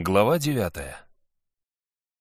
Глава девятая.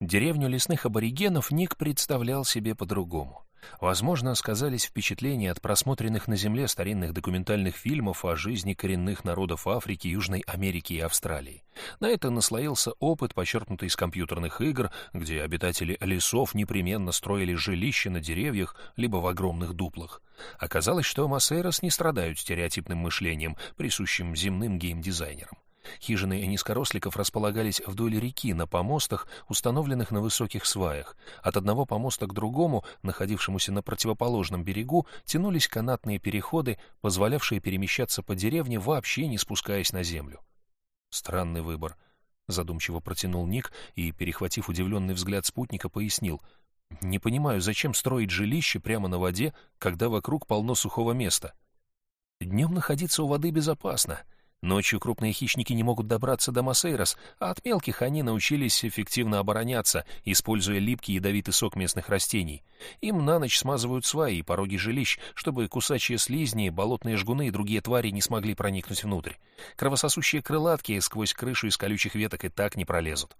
Деревню лесных аборигенов Ник представлял себе по-другому. Возможно, сказались впечатления от просмотренных на Земле старинных документальных фильмов о жизни коренных народов Африки, Южной Америки и Австралии. На это наслоился опыт, почерпнутый из компьютерных игр, где обитатели лесов непременно строили жилища на деревьях либо в огромных дуплах. Оказалось, что Массейрос не страдают стереотипным мышлением, присущим земным геймдизайнерам. Хижины низкоросликов располагались вдоль реки на помостах, установленных на высоких сваях. От одного помоста к другому, находившемуся на противоположном берегу, тянулись канатные переходы, позволявшие перемещаться по деревне, вообще не спускаясь на землю. Странный выбор. Задумчиво протянул Ник и, перехватив удивленный взгляд спутника, пояснил. «Не понимаю, зачем строить жилище прямо на воде, когда вокруг полно сухого места?» «Днем находиться у воды безопасно», Ночью крупные хищники не могут добраться до Масейрос, а от мелких они научились эффективно обороняться, используя липкий ядовитый сок местных растений. Им на ночь смазывают сваи и пороги жилищ, чтобы кусачие слизни, болотные жгуны и другие твари не смогли проникнуть внутрь. Кровососущие крылатки сквозь крышу из колючих веток и так не пролезут.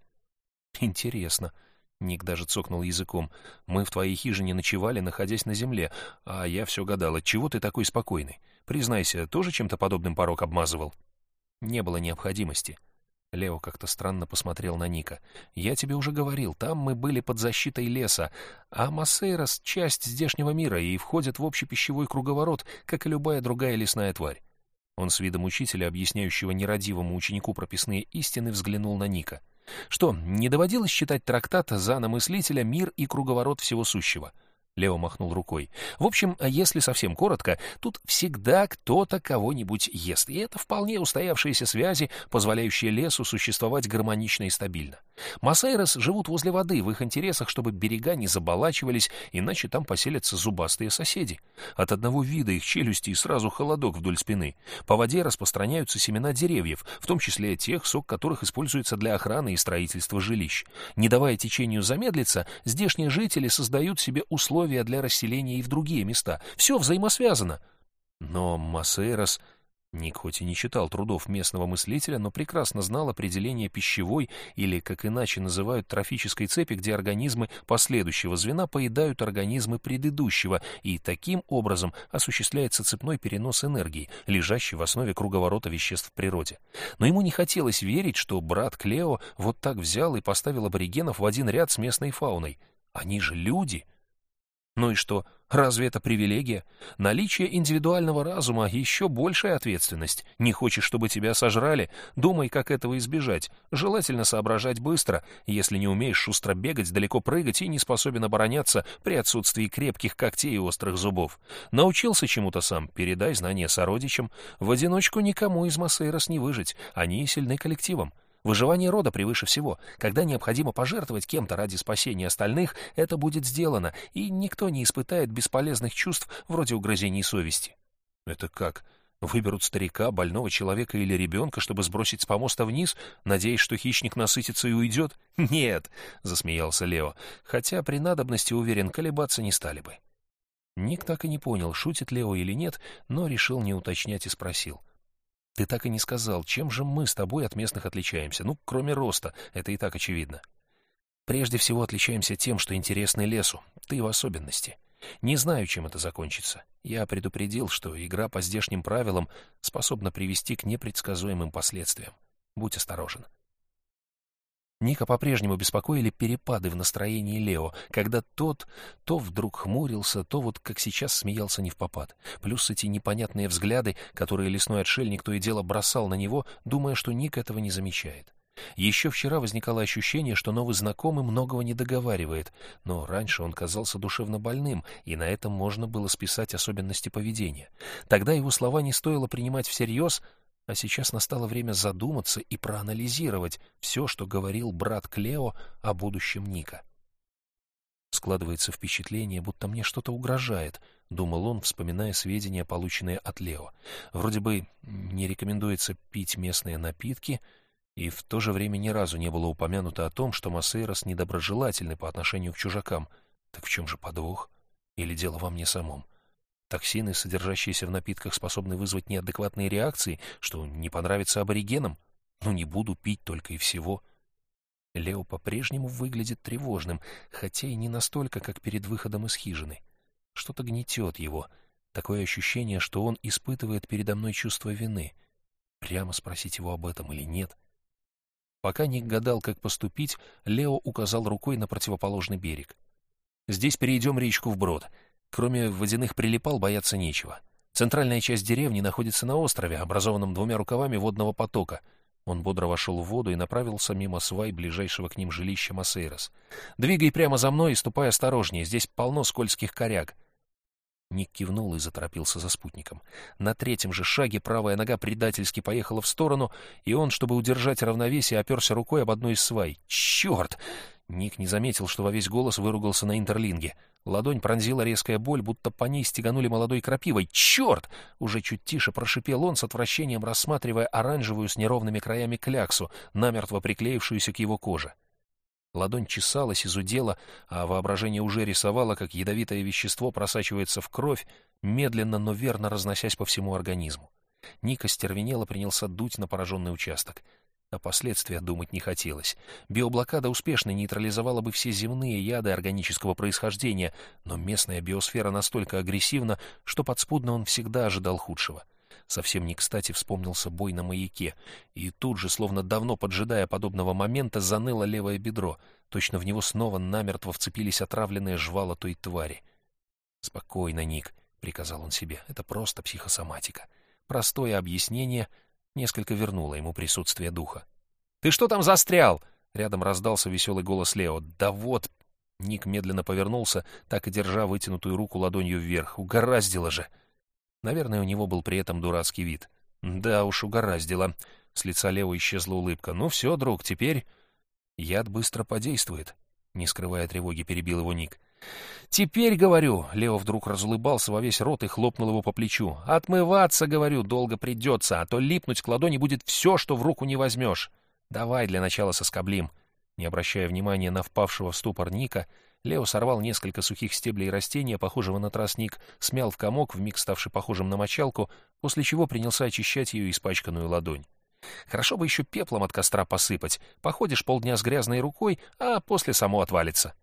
Интересно. Ник даже цокнул языком. Мы в твоей хижине ночевали, находясь на земле, а я все гадал, чего ты такой спокойный? Признайся, тоже чем-то подобным порог обмазывал? Не было необходимости. Лео как-то странно посмотрел на Ника. «Я тебе уже говорил, там мы были под защитой леса, а Массейрос — часть здешнего мира и входит в общий пищевой круговорот, как и любая другая лесная тварь». Он с видом учителя, объясняющего нерадивому ученику прописные истины, взглянул на Ника. «Что, не доводилось читать трактат Зана Мыслителя «Мир и круговорот всего сущего»?» Лео махнул рукой. В общем, если совсем коротко, тут всегда кто-то кого-нибудь ест, и это вполне устоявшиеся связи, позволяющие лесу существовать гармонично и стабильно. Масайрос живут возле воды, в их интересах, чтобы берега не заболачивались, иначе там поселятся зубастые соседи. От одного вида их челюсти сразу холодок вдоль спины. По воде распространяются семена деревьев, в том числе тех, сок которых используется для охраны и строительства жилищ. Не давая течению замедлиться, здешние жители создают себе условия условия для расселения и в другие места. Все взаимосвязано. Но Массейрос... Ник хоть и не читал трудов местного мыслителя, но прекрасно знал определение пищевой или, как иначе называют, трофической цепи, где организмы последующего звена поедают организмы предыдущего, и таким образом осуществляется цепной перенос энергии, лежащий в основе круговорота веществ в природе. Но ему не хотелось верить, что брат Клео вот так взял и поставил аборигенов в один ряд с местной фауной. Они же люди — ну и что? Разве это привилегия? Наличие индивидуального разума — еще большая ответственность. Не хочешь, чтобы тебя сожрали? Думай, как этого избежать. Желательно соображать быстро, если не умеешь шустро бегать, далеко прыгать и не способен обороняться при отсутствии крепких когтей и острых зубов. Научился чему-то сам, передай знания сородичам. В одиночку никому из Массейрос не выжить, они сильны коллективом. Выживание рода превыше всего. Когда необходимо пожертвовать кем-то ради спасения остальных, это будет сделано, и никто не испытает бесполезных чувств вроде угрызений совести. Это как? Выберут старика, больного человека или ребенка, чтобы сбросить с помоста вниз, надеясь, что хищник насытится и уйдет? Нет, — засмеялся Лео, хотя при надобности, уверен, колебаться не стали бы. Ник так и не понял, шутит Лео или нет, но решил не уточнять и спросил. Ты так и не сказал, чем же мы с тобой от местных отличаемся? Ну, кроме роста, это и так очевидно. Прежде всего отличаемся тем, что интересны лесу, ты в особенности. Не знаю, чем это закончится. Я предупредил, что игра по здешним правилам способна привести к непредсказуемым последствиям. Будь осторожен. Ника по-прежнему беспокоили перепады в настроении Лео, когда тот то вдруг хмурился, то вот как сейчас смеялся не в попад. Плюс эти непонятные взгляды, которые лесной отшельник то и дело бросал на него, думая, что Ник этого не замечает. Еще вчера возникало ощущение, что новый знакомый многого не договаривает, но раньше он казался душевно больным, и на этом можно было списать особенности поведения. Тогда его слова не стоило принимать всерьез, а сейчас настало время задуматься и проанализировать все, что говорил брат Клео о будущем Ника. Складывается впечатление, будто мне что-то угрожает, — думал он, вспоминая сведения, полученные от Лео. Вроде бы не рекомендуется пить местные напитки, и в то же время ни разу не было упомянуто о том, что Массейрос недоброжелательный по отношению к чужакам. Так в чем же подвох? Или дело во мне самом? — Токсины, содержащиеся в напитках, способны вызвать неадекватные реакции, что не понравится аборигенам. Ну, не буду пить только и всего. Лео по-прежнему выглядит тревожным, хотя и не настолько, как перед выходом из хижины. Что-то гнетет его. Такое ощущение, что он испытывает передо мной чувство вины. Прямо спросить его об этом или нет? Пока Ник гадал, как поступить, Лео указал рукой на противоположный берег. «Здесь перейдем речку вброд. Кроме водяных прилипал, бояться нечего. Центральная часть деревни находится на острове, образованном двумя рукавами водного потока — он бодро вошел в воду и направился мимо свай ближайшего к ним жилища Масейрос. «Двигай прямо за мной и ступай осторожнее, здесь полно скользких коряг». Ник кивнул и заторопился за спутником. На третьем же шаге правая нога предательски поехала в сторону, и он, чтобы удержать равновесие, оперся рукой об одну из свай. «Черт!» Ник не заметил, что во весь голос выругался на интерлинге. Ладонь пронзила резкая боль, будто по ней стеганули молодой крапивой. «Черт!» — уже чуть тише прошипел он с отвращением, рассматривая оранжевую с неровными краями кляксу, намертво приклеившуюся к его коже. Ладонь чесалась, изудела, а воображение уже рисовало, как ядовитое вещество просачивается в кровь, медленно, но верно разносясь по всему организму. Ника стервенело принялся дуть на пораженный участок — о последствиях думать не хотелось. Биоблокада успешно нейтрализовала бы все земные яды органического происхождения, но местная биосфера настолько агрессивна, что подспудно он всегда ожидал худшего. Совсем не кстати вспомнился бой на маяке, и тут же, словно давно поджидая подобного момента, заныло левое бедро. Точно в него снова намертво вцепились отравленные жвала той твари. «Спокойно, Ник», — приказал он себе, — «это просто психосоматика. Простое объяснение — несколько вернуло ему присутствие духа. «Ты что там застрял?» Рядом раздался веселый голос Лео. «Да вот...» Ник медленно повернулся, так и держа вытянутую руку ладонью вверх. «Угораздило же!» Наверное, у него был при этом дурацкий вид. «Да уж, угораздило!» С лица Лео исчезла улыбка. «Ну все, друг, теперь...» «Яд быстро подействует», — не скрывая тревоги, перебил его Ник. «Теперь, говорю...» — Лео вдруг разулыбался во весь рот и хлопнул его по плечу. «Отмываться, говорю, долго придется, а то липнуть к ладони будет все, что в руку не возьмешь. Давай для начала соскоблим». Не обращая внимания на впавшего в ступор Ника, Лео сорвал несколько сухих стеблей растения, похожего на тростник, смял в комок, вмиг ставший похожим на мочалку, после чего принялся очищать ее испачканную ладонь. Хорошо бы еще пеплом от костра посыпать. Походишь полдня с грязной рукой, а после само отвалится.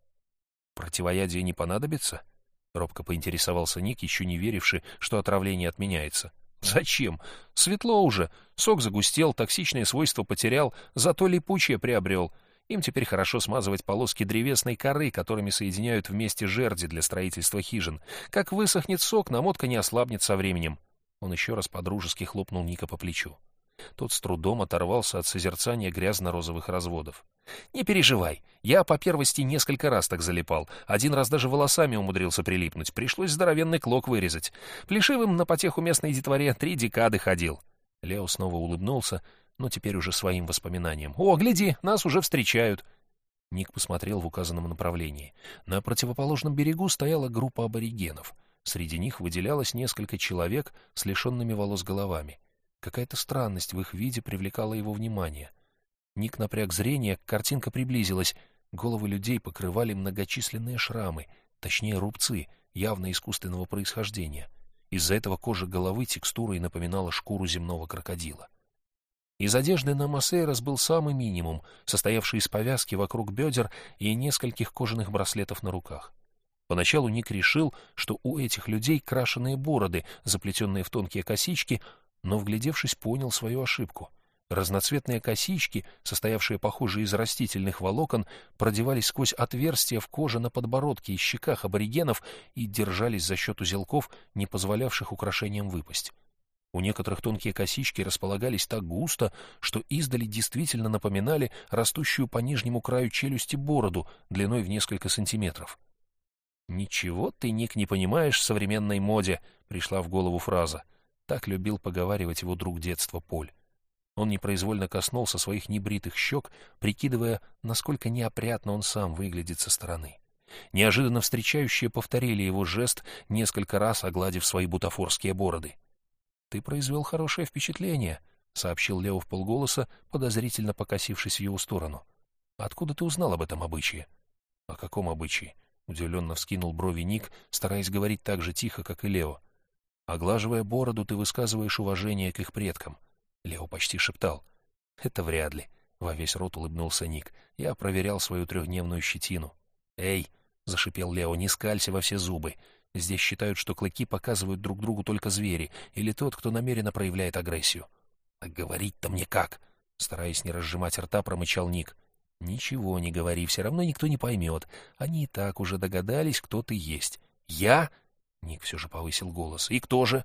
«Противоядие не понадобится?» — робко поинтересовался Ник, еще не веривший, что отравление отменяется. «Зачем? Светло уже. Сок загустел, токсичные свойства потерял, зато липучее приобрел. Им теперь хорошо смазывать полоски древесной коры, которыми соединяют вместе жерди для строительства хижин. Как высохнет сок, намотка не ослабнет со временем». Он еще раз подружески хлопнул Ника по плечу. Тот с трудом оторвался от созерцания грязно-розовых разводов. «Не переживай, я по первости несколько раз так залипал. Один раз даже волосами умудрился прилипнуть, пришлось здоровенный клок вырезать. Плешивым на потеху местной детворе три декады ходил». Лео снова улыбнулся, но теперь уже своим воспоминанием. «О, гляди, нас уже встречают!» Ник посмотрел в указанном направлении. На противоположном берегу стояла группа аборигенов. Среди них выделялось несколько человек с лишенными волос головами. Какая-то странность в их виде привлекала его внимание. Ник напряг зрение, картинка приблизилась. Головы людей покрывали многочисленные шрамы, точнее рубцы, явно искусственного происхождения. Из-за этого кожа головы текстурой напоминала шкуру земного крокодила. Из одежды на Массейрос был самый минимум, состоявший из повязки вокруг бедер и нескольких кожаных браслетов на руках. Поначалу Ник решил, что у этих людей крашеные бороды, заплетенные в тонкие косички, но, вглядевшись, понял свою ошибку. Разноцветные косички, состоявшие, похоже, из растительных волокон, продевались сквозь отверстия в коже на подбородке и щеках аборигенов и держались за счет узелков, не позволявших украшениям выпасть. У некоторых тонкие косички располагались так густо, что издали действительно напоминали растущую по нижнему краю челюсти бороду длиной в несколько сантиметров. «Ничего ты, Ник, не понимаешь в современной моде», — пришла в голову фраза. Так любил поговаривать его друг детства Поль. Он непроизвольно коснулся своих небритых щек, прикидывая, насколько неопрятно он сам выглядит со стороны. Неожиданно встречающие повторили его жест, несколько раз огладив свои бутафорские бороды. — Ты произвел хорошее впечатление, — сообщил Лео в полголоса, подозрительно покосившись в его сторону. — Откуда ты узнал об этом обычае? — О каком обычае? — удивленно вскинул брови Ник, стараясь говорить так же тихо, как и Лео. Оглаживая бороду, ты высказываешь уважение к их предкам. Лео почти шептал. Это вряд ли. — во весь рот улыбнулся Ник. «Я проверял свою трехдневную щетину». «Эй!» — зашипел Лео, — «не скалься во все зубы. Здесь считают, что клыки показывают друг другу только звери или тот, кто намеренно проявляет агрессию». «А говорить-то мне как?» — стараясь не разжимать рта, промычал Ник. «Ничего не говори, все равно никто не поймет. Они и так уже догадались, кто ты есть». «Я?» — Ник все же повысил голос. «И кто же?»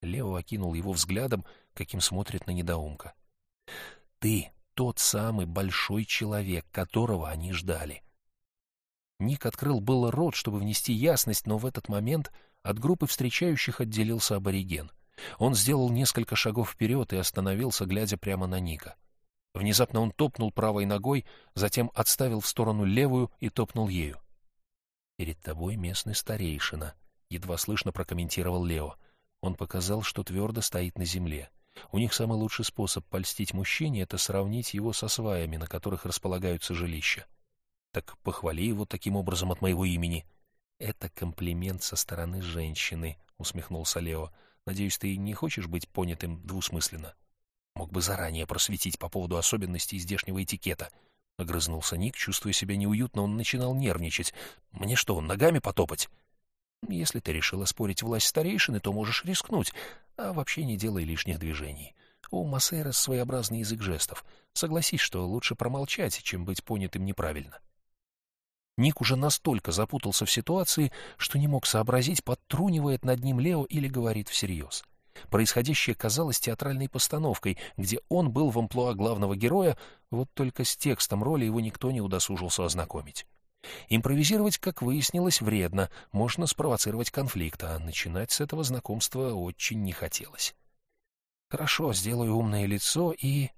Лео окинул его взглядом, каким смотрит на недоумка. «Ты тот самый большой человек, которого они ждали». Ник открыл было рот, чтобы внести ясность, но в этот момент от группы встречающих отделился абориген. Он сделал несколько шагов вперед и остановился, глядя прямо на Ника. Внезапно он топнул правой ногой, затем отставил в сторону левую и топнул ею. «Перед тобой местный старейшина», — едва слышно прокомментировал Лео. Он показал, что твердо стоит на земле. У них самый лучший способ польстить мужчине — это сравнить его со сваями, на которых располагаются жилища. Так похвали его таким образом от моего имени. — Это комплимент со стороны женщины, — усмехнулся Лео. — Надеюсь, ты не хочешь быть понятым двусмысленно? Мог бы заранее просветить по поводу особенностей здешнего этикета. Огрызнулся Ник, чувствуя себя неуютно, он начинал нервничать. Мне что, ногами потопать? Если ты решила спорить власть старейшины, то можешь рискнуть, а вообще не делай лишних движений. У Массейра своеобразный язык жестов. Согласись, что лучше промолчать, чем быть понятым неправильно. Ник уже настолько запутался в ситуации, что не мог сообразить, подтрунивает над ним Лео или говорит всерьез. — Происходящее казалось театральной постановкой, где он был в амплуа главного героя, вот только с текстом роли его никто не удосужился ознакомить. Импровизировать, как выяснилось, вредно, можно спровоцировать конфликт, а начинать с этого знакомства очень не хотелось. «Хорошо, сделаю умное лицо и...»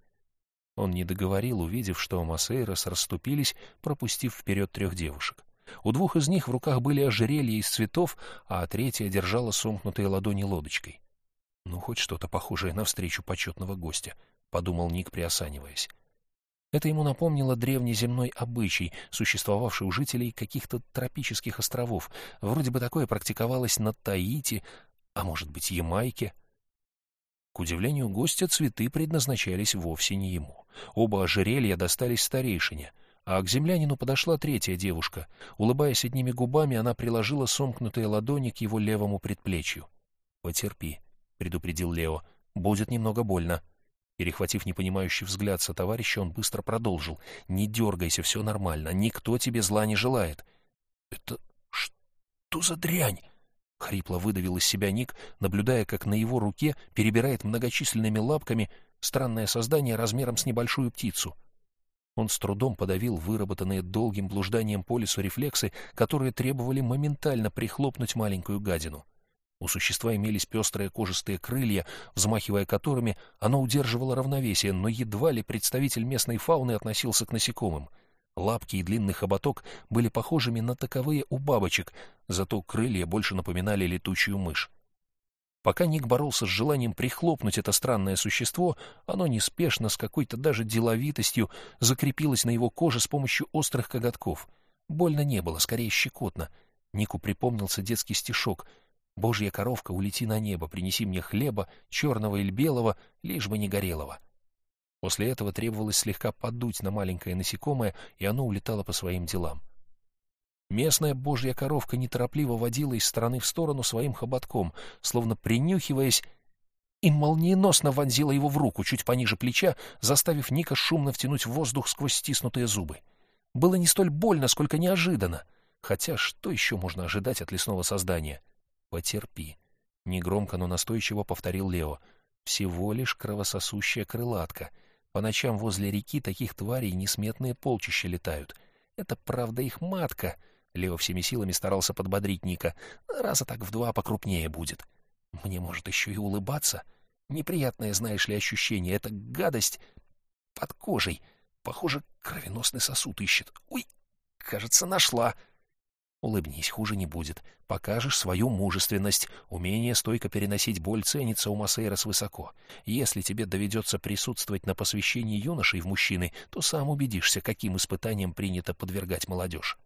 Он не договорил, увидев, что Масейрос расступились, пропустив вперед трех девушек. У двух из них в руках были ожерелья из цветов, а третья держала сомкнутые ладони лодочкой. Ну, хоть что-то похожее на встречу почетного гостя, — подумал Ник, приосаниваясь. Это ему напомнило древний земной обычай, существовавший у жителей каких-то тропических островов. Вроде бы такое практиковалось на Таити, а может быть, Ямайке. К удивлению гостя, цветы предназначались вовсе не ему. Оба ожерелья достались старейшине, а к землянину подошла третья девушка. Улыбаясь одними губами, она приложила сомкнутые ладони к его левому предплечью. «Потерпи», предупредил Лео. «Будет немного больно». Перехватив непонимающий взгляд со товарища, он быстро продолжил. «Не дергайся, все нормально. Никто тебе зла не желает». «Это что за дрянь?» — хрипло выдавил из себя Ник, наблюдая, как на его руке перебирает многочисленными лапками странное создание размером с небольшую птицу. Он с трудом подавил выработанные долгим блужданием по лесу рефлексы, которые требовали моментально прихлопнуть маленькую гадину. У существа имелись пестрые кожистые крылья, взмахивая которыми оно удерживало равновесие, но едва ли представитель местной фауны относился к насекомым. Лапки и длинный хоботок были похожими на таковые у бабочек, зато крылья больше напоминали летучую мышь. Пока Ник боролся с желанием прихлопнуть это странное существо, оно неспешно, с какой-то даже деловитостью, закрепилось на его коже с помощью острых коготков. Больно не было, скорее щекотно. Нику припомнился детский стишок — Божья коровка, улети на небо, принеси мне хлеба, черного или белого, лишь бы не горелого. После этого требовалось слегка подуть на маленькое насекомое, и оно улетало по своим делам. Местная божья коровка неторопливо водила из стороны в сторону своим хоботком, словно принюхиваясь, и молниеносно вонзила его в руку, чуть пониже плеча, заставив Ника шумно втянуть воздух сквозь стиснутые зубы. Было не столь больно, сколько неожиданно. Хотя что еще можно ожидать от лесного создания? «Потерпи», — негромко, но настойчиво повторил Лео. «Всего лишь кровососущая крылатка. По ночам возле реки таких тварей несметные полчища летают. Это, правда, их матка». Лео всеми силами старался подбодрить Ника. «Раза так в два покрупнее будет. Мне, может, еще и улыбаться? Неприятное, знаешь ли, ощущение. Это гадость под кожей. Похоже, кровеносный сосуд ищет. Ой, кажется, нашла». Улыбнись, хуже не будет. Покажешь свою мужественность. Умение стойко переносить боль ценится у Массейрос высоко. Если тебе доведется присутствовать на посвящении юношей в мужчины, то сам убедишься, каким испытаниям принято подвергать молодежь.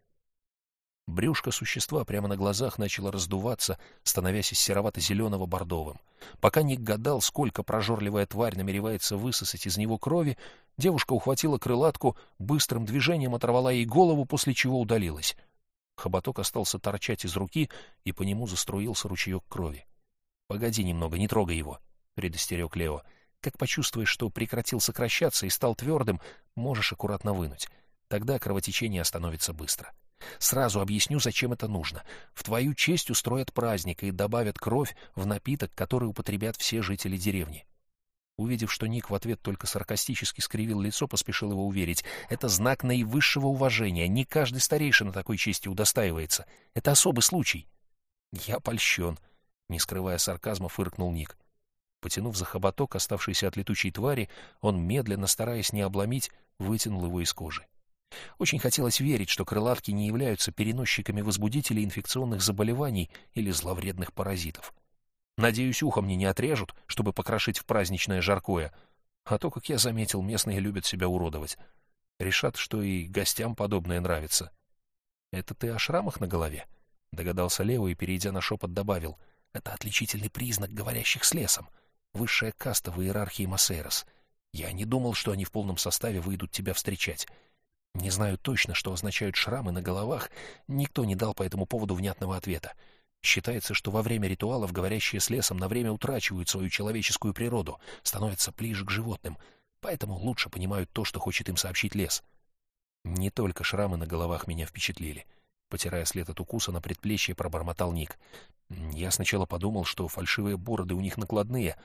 Брюшко существа прямо на глазах начало раздуваться, становясь из серовато-зеленого бордовым. Пока Ник гадал, сколько прожорливая тварь намеревается высосать из него крови, девушка ухватила крылатку, быстрым движением оторвала ей голову, после чего удалилась. Хоботок остался торчать из руки, и по нему заструился ручеек крови. — Погоди немного, не трогай его, — предостерег Лео. — Как почувствуешь, что прекратил сокращаться и стал твердым, можешь аккуратно вынуть. Тогда кровотечение остановится быстро. — Сразу объясню, зачем это нужно. В твою честь устроят праздник и добавят кровь в напиток, который употребят все жители деревни. Увидев, что Ник в ответ только саркастически скривил лицо, поспешил его уверить. Это знак наивысшего уважения. Не каждый старейшина такой чести удостаивается. Это особый случай. Я польщен. Не скрывая сарказма, фыркнул Ник. Потянув за хоботок, оставшийся от летучей твари, он, медленно, стараясь не обломить, вытянул его из кожи. Очень хотелось верить, что крылатки не являются переносчиками возбудителей инфекционных заболеваний или зловредных паразитов. Надеюсь, ухо мне не отрежут, чтобы покрошить в праздничное жаркое. А то, как я заметил, местные любят себя уродовать. Решат, что и гостям подобное нравится. — Это ты о шрамах на голове? — догадался Лео и, перейдя на шепот, добавил. — Это отличительный признак говорящих с лесом. Высшая каста в иерархии Массейрос. Я не думал, что они в полном составе выйдут тебя встречать. Не знаю точно, что означают шрамы на головах, никто не дал по этому поводу внятного ответа. Считается, что во время ритуалов говорящие с лесом на время утрачивают свою человеческую природу, становятся ближе к животным, поэтому лучше понимают то, что хочет им сообщить лес. Не только шрамы на головах меня впечатлили. Потирая след от укуса на предплечье, пробормотал Ник. Я сначала подумал, что фальшивые бороды у них накладные,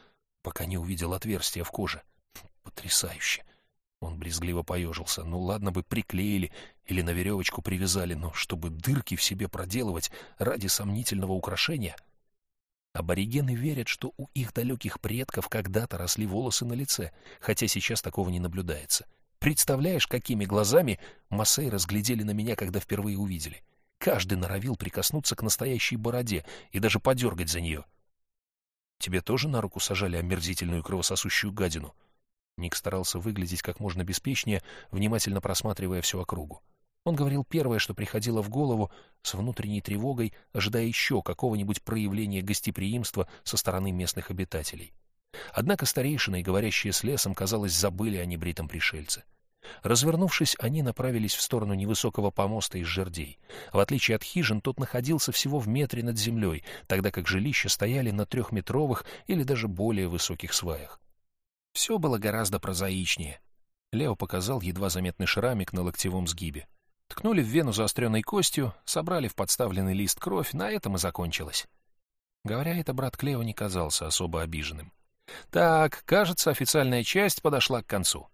пока не увидел отверстия в коже. Потрясающе! Он брезгливо поежился. Ну ладно бы приклеили или на веревочку привязали, но чтобы дырки в себе проделывать ради сомнительного украшения... Аборигены верят, что у их далеких предков когда-то росли волосы на лице, хотя сейчас такого не наблюдается. Представляешь, какими глазами Массей разглядели на меня, когда впервые увидели? Каждый норовил прикоснуться к настоящей бороде и даже подергать за нее. Тебе тоже на руку сажали омерзительную кровососущую гадину? — Ник старался выглядеть как можно беспечнее, внимательно просматривая всю округу. Он говорил первое, что приходило в голову, с внутренней тревогой, ожидая еще какого-нибудь проявления гостеприимства со стороны местных обитателей. Однако старейшины, говорящие с лесом, казалось, забыли о небритом пришельце. Развернувшись, они направились в сторону невысокого помоста из жердей. В отличие от хижин, тот находился всего в метре над землей, тогда как жилища стояли на трехметровых или даже более высоких сваях. Все было гораздо прозаичнее. Лео показал едва заметный шрамик на локтевом сгибе. Ткнули в вену заостренной костью, собрали в подставленный лист кровь, на этом и закончилось. Говоря это, брат Клео не казался особо обиженным. Так, кажется, официальная часть подошла к концу.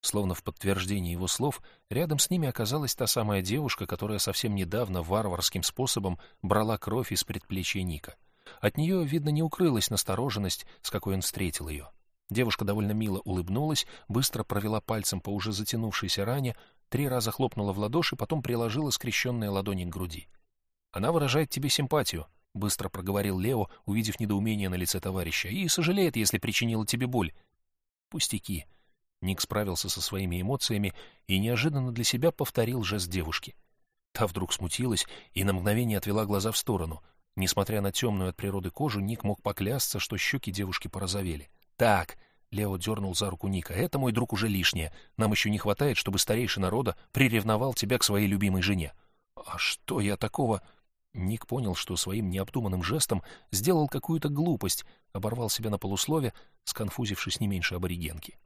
Словно в подтверждение его слов, рядом с ними оказалась та самая девушка, которая совсем недавно варварским способом брала кровь из предплечья Ника. От нее, видно, не укрылась настороженность, с какой он встретил ее. Девушка довольно мило улыбнулась, быстро провела пальцем по уже затянувшейся ране, три раза хлопнула в ладоши, потом приложила скрещенные ладони к груди. «Она выражает тебе симпатию», — быстро проговорил Лео, увидев недоумение на лице товарища, «и сожалеет, если причинила тебе боль». «Пустяки». Ник справился со своими эмоциями и неожиданно для себя повторил жест девушки. Та вдруг смутилась и на мгновение отвела глаза в сторону. Несмотря на темную от природы кожу, Ник мог поклясться, что щеки девушки порозовели. «Так», — Лео дернул за руку Ника, — «это, мой друг, уже лишнее. Нам еще не хватает, чтобы старейший народа приревновал тебя к своей любимой жене». «А что я такого...» Ник понял, что своим необдуманным жестом сделал какую-то глупость, оборвал себя на полуслове, сконфузившись не меньше аборигенки.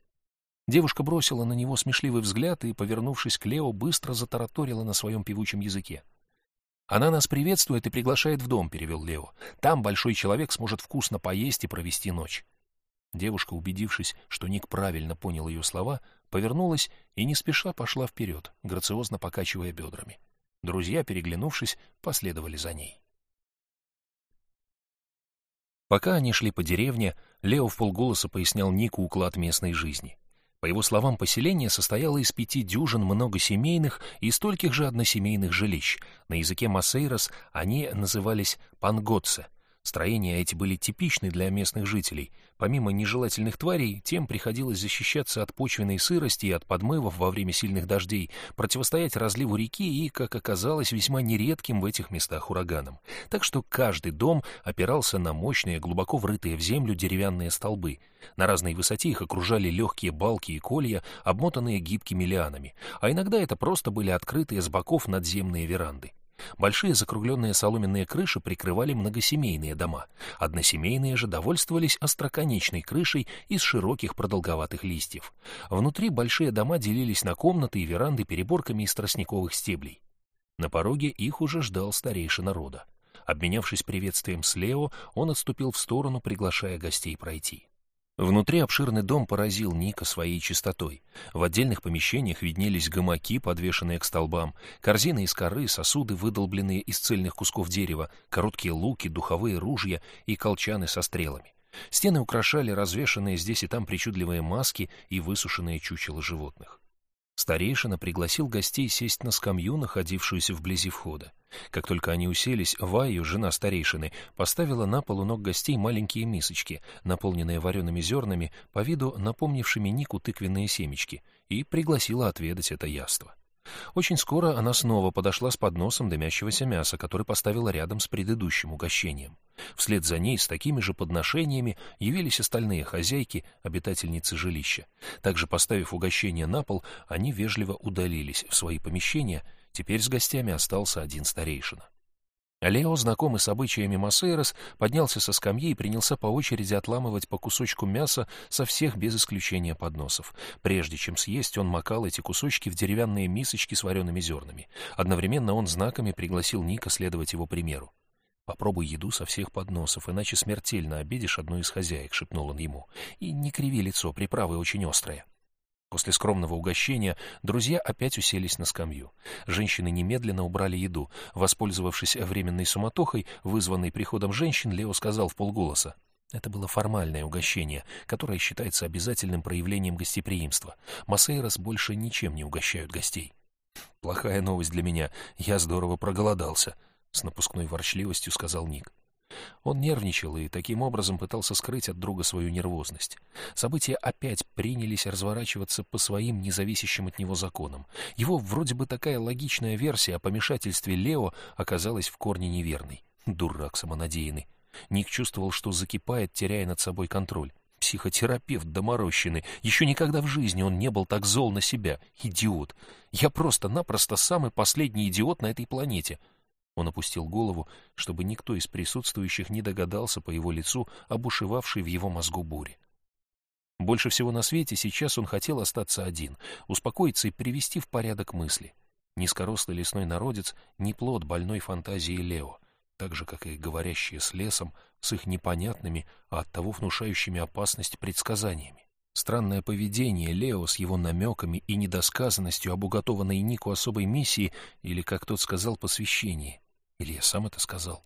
Девушка бросила на него смешливый взгляд и, повернувшись к Лео, быстро затараторила на своем певучем языке. «Она нас приветствует и приглашает в дом», — перевел Лео. «Там большой человек сможет вкусно поесть и провести ночь». Девушка, убедившись, что Ник правильно понял ее слова, повернулась и не спеша пошла вперед, грациозно покачивая бедрами. Друзья, переглянувшись, последовали за ней. Пока они шли по деревне, Лео в полголоса пояснял Нику уклад местной жизни. По его словам, поселение состояло из пяти дюжин многосемейных и стольких же односемейных жилищ. На языке Массейрос они назывались панготце, Строения эти были типичны для местных жителей. Помимо нежелательных тварей, тем приходилось защищаться от почвенной сырости и от подмывов во время сильных дождей, противостоять разливу реки и, как оказалось, весьма нередким в этих местах ураганам. Так что каждый дом опирался на мощные, глубоко врытые в землю деревянные столбы. На разной высоте их окружали легкие балки и колья, обмотанные гибкими лианами, а иногда это просто были открытые с боков надземные веранды. Большие закругленные соломенные крыши прикрывали многосемейные дома. Односемейные же довольствовались остроконечной крышей из широких продолговатых листьев. Внутри большие дома делились на комнаты и веранды переборками из тростниковых стеблей. На пороге их уже ждал старейшина рода. Обменявшись приветствием с Лео, он отступил в сторону, приглашая гостей пройти. Внутри обширный дом поразил Ника своей чистотой. В отдельных помещениях виднелись гамаки, подвешенные к столбам, корзины из коры, сосуды, выдолбленные из цельных кусков дерева, короткие луки, духовые ружья и колчаны со стрелами. Стены украшали развешанные здесь и там причудливые маски и высушенные чучела животных. Старейшина пригласил гостей сесть на скамью, находившуюся вблизи входа. Как только они уселись, Ваю, жена старейшины, поставила на полу ног гостей маленькие мисочки, наполненные вареными зернами, по виду напомнившими Нику тыквенные семечки, и пригласила отведать это яство. Очень скоро она снова подошла с подносом дымящегося мяса, который поставила рядом с предыдущим угощением. Вслед за ней с такими же подношениями явились остальные хозяйки, обитательницы жилища. Также поставив угощение на пол, они вежливо удалились в свои помещения, теперь с гостями остался один старейшина. Лео, знакомый с обычаями Массейрос, поднялся со скамьи и принялся по очереди отламывать по кусочку мяса со всех без исключения подносов. Прежде чем съесть, он макал эти кусочки в деревянные мисочки с вареными зернами. Одновременно он знаками пригласил Ника следовать его примеру. «Попробуй еду со всех подносов, иначе смертельно обидишь одну из хозяек», — шепнул он ему. «И не криви лицо, приправы очень острые». После скромного угощения друзья опять уселись на скамью. Женщины немедленно убрали еду. Воспользовавшись временной суматохой, вызванной приходом женщин, Лео сказал в полголоса. Это было формальное угощение, которое считается обязательным проявлением гостеприимства. Массейрос больше ничем не угощают гостей. «Плохая новость для меня. Я здорово проголодался», — с напускной ворчливостью сказал Ник. Он нервничал и таким образом пытался скрыть от друга свою нервозность. События опять принялись разворачиваться по своим независящим от него законам. Его вроде бы такая логичная версия о помешательстве Лео оказалась в корне неверной. Дурак самонадеянный. Ник чувствовал, что закипает, теряя над собой контроль. Психотерапевт доморощенный. Еще никогда в жизни он не был так зол на себя. Идиот. Я просто-напросто самый последний идиот на этой планете. Он опустил голову, чтобы никто из присутствующих не догадался по его лицу об ушивавшей в его мозгу буре. Больше всего на свете сейчас он хотел остаться один, успокоиться и привести в порядок мысли. Низкорослый лесной народец — не плод больной фантазии Лео, так же, как и говорящие с лесом, с их непонятными, а оттого внушающими опасность предсказаниями. Странное поведение Лео с его намеками и недосказанностью об уготованной Нику особой миссии, или, как тот сказал, посвящении, или я сам это сказал?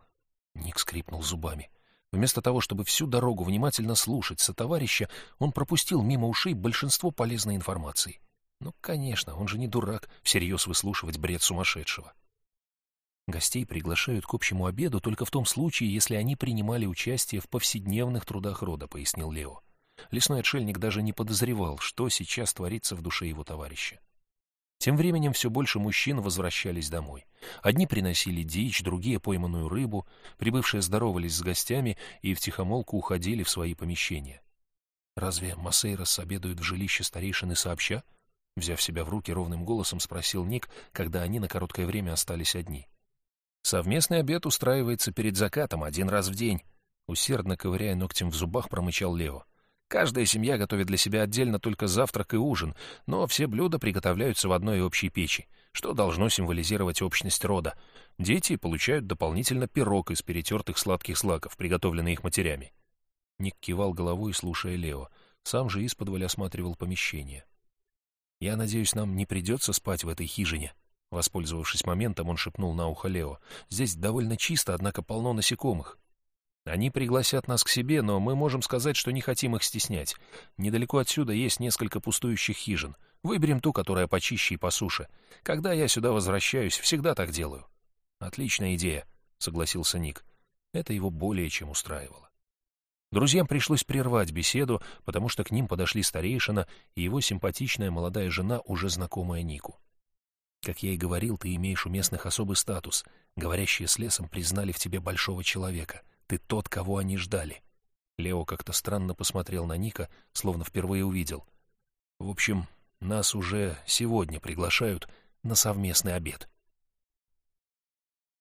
Ник скрипнул зубами. Вместо того, чтобы всю дорогу внимательно слушать сотоварища, он пропустил мимо ушей большинство полезной информации. Ну, конечно, он же не дурак всерьез выслушивать бред сумасшедшего. Гостей приглашают к общему обеду только в том случае, если они принимали участие в повседневных трудах рода, пояснил Лео. Лесной отшельник даже не подозревал, что сейчас творится в душе его товарища. Тем временем все больше мужчин возвращались домой. Одни приносили дичь, другие — пойманную рыбу, прибывшие здоровались с гостями и втихомолку уходили в свои помещения. «Разве Массейрос обедают в жилище старейшины сообща?» Взяв себя в руки, ровным голосом спросил Ник, когда они на короткое время остались одни. «Совместный обед устраивается перед закатом один раз в день», усердно ковыряя ногтем в зубах, промычал Лео. Каждая семья готовит для себя отдельно только завтрак и ужин, но все блюда приготовляются в одной общей печи, что должно символизировать общность рода. Дети получают дополнительно пирог из перетертых сладких злаков, приготовленный их матерями. Ник кивал головой, слушая Лео. Сам же исподволь осматривал помещение. «Я надеюсь, нам не придется спать в этой хижине?» Воспользовавшись моментом, он шепнул на ухо Лео. «Здесь довольно чисто, однако полно насекомых. Они пригласят нас к себе, но мы можем сказать, что не хотим их стеснять. Недалеко отсюда есть несколько пустующих хижин. Выберем ту, которая почище и по суше. Когда я сюда возвращаюсь, всегда так делаю. Отличная идея, согласился Ник. Это его более чем устраивало. Друзьям пришлось прервать беседу, потому что к ним подошли старейшина и его симпатичная молодая жена, уже знакомая Нику. Как я и говорил, ты имеешь у местных особый статус. Говорящие с лесом признали в тебе большого человека. Ты тот, кого они ждали. Лео как-то странно посмотрел на Ника, словно впервые увидел. В общем, нас уже сегодня приглашают на совместный обед.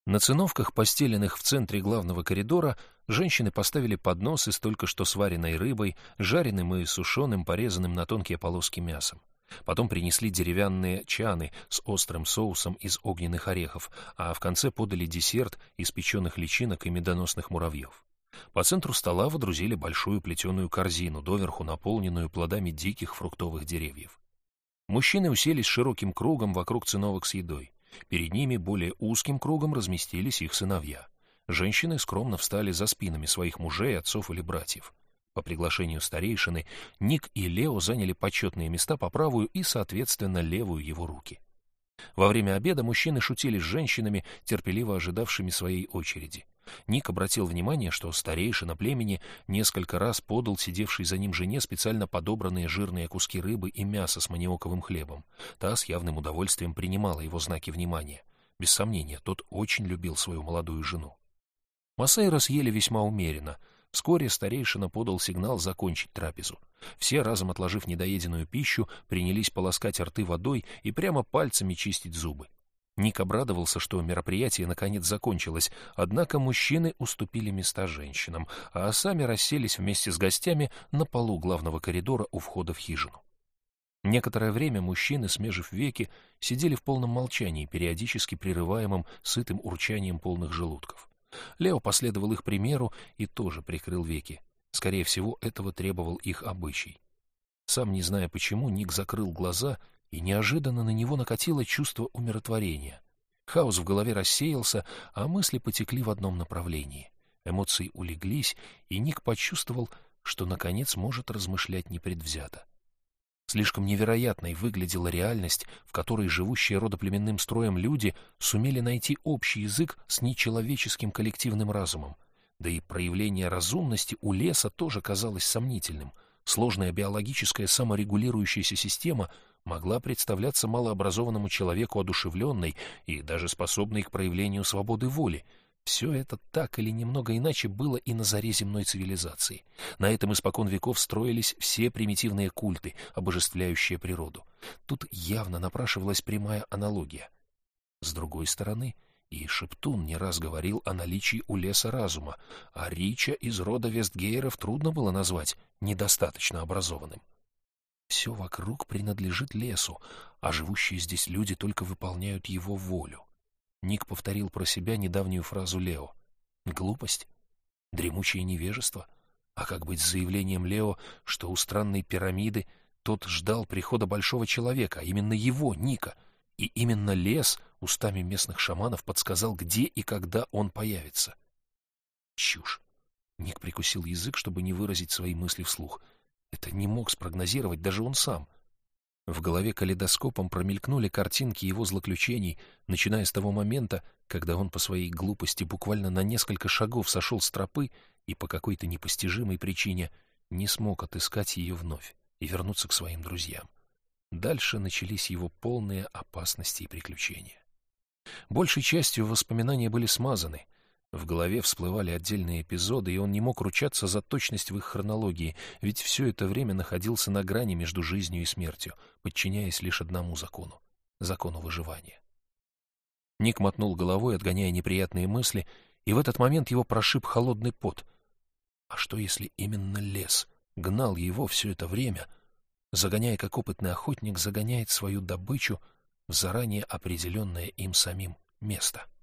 На циновках, постеленных в центре главного коридора, женщины поставили подносы с только что сваренной рыбой, жареным и сушеным, порезанным на тонкие полоски мясом. Потом принесли деревянные чаны с острым соусом из огненных орехов, а в конце подали десерт из печеных личинок и медоносных муравьев. По центру стола водрузили большую плетеную корзину, доверху наполненную плодами диких фруктовых деревьев. Мужчины уселись широким кругом вокруг циновок с едой. Перед ними более узким кругом разместились их сыновья. Женщины скромно встали за спинами своих мужей, отцов или братьев. По приглашению старейшины Ник и Лео заняли почетные места по правую и, соответственно, левую его руки. Во время обеда мужчины шутили с женщинами, терпеливо ожидавшими своей очереди. Ник обратил внимание, что старейшина племени несколько раз подал сидевшей за ним жене специально подобранные жирные куски рыбы и мяса с маниоковым хлебом. Та с явным удовольствием принимала его знаки внимания. Без сомнения, тот очень любил свою молодую жену. Масейра съели весьма умеренно — Вскоре старейшина подал сигнал закончить трапезу. Все, разом отложив недоеденную пищу, принялись полоскать рты водой и прямо пальцами чистить зубы. Ник обрадовался, что мероприятие наконец закончилось, однако мужчины уступили места женщинам, а сами расселись вместе с гостями на полу главного коридора у входа в хижину. Некоторое время мужчины, смежив веки, сидели в полном молчании, периодически прерываемым сытым урчанием полных желудков. Лео последовал их примеру и тоже прикрыл веки. Скорее всего, этого требовал их обычай. Сам не зная почему, Ник закрыл глаза, и неожиданно на него накатило чувство умиротворения. Хаос в голове рассеялся, а мысли потекли в одном направлении. Эмоции улеглись, и Ник почувствовал, что, наконец, может размышлять непредвзято. Слишком невероятной выглядела реальность, в которой живущие родоплеменным строем люди сумели найти общий язык с нечеловеческим коллективным разумом. Да и проявление разумности у леса тоже казалось сомнительным. Сложная биологическая саморегулирующаяся система могла представляться малообразованному человеку одушевленной и даже способной к проявлению свободы воли — все это так или немного иначе было и на заре земной цивилизации. На этом испокон веков строились все примитивные культы, обожествляющие природу. Тут явно напрашивалась прямая аналогия. С другой стороны, и Шептун не раз говорил о наличии у леса разума, а Рича из рода Вестгейеров трудно было назвать недостаточно образованным. Все вокруг принадлежит лесу, а живущие здесь люди только выполняют его волю. Ник повторил про себя недавнюю фразу Лео. Глупость? Дремучее невежество? А как быть с заявлением Лео, что у странной пирамиды тот ждал прихода большого человека, а именно его, Ника, и именно лес устами местных шаманов подсказал, где и когда он появится? Чушь. Ник прикусил язык, чтобы не выразить свои мысли вслух. Это не мог спрогнозировать даже он сам — в голове калейдоскопом промелькнули картинки его злоключений, начиная с того момента, когда он по своей глупости буквально на несколько шагов сошел с тропы и по какой-то непостижимой причине не смог отыскать ее вновь и вернуться к своим друзьям. Дальше начались его полные опасности и приключения. Большей частью воспоминания были смазаны — в голове всплывали отдельные эпизоды, и он не мог ручаться за точность в их хронологии, ведь все это время находился на грани между жизнью и смертью, подчиняясь лишь одному закону — закону выживания. Ник мотнул головой, отгоняя неприятные мысли, и в этот момент его прошиб холодный пот. А что, если именно лес гнал его все это время, загоняя, как опытный охотник загоняет свою добычу в заранее определенное им самим место? —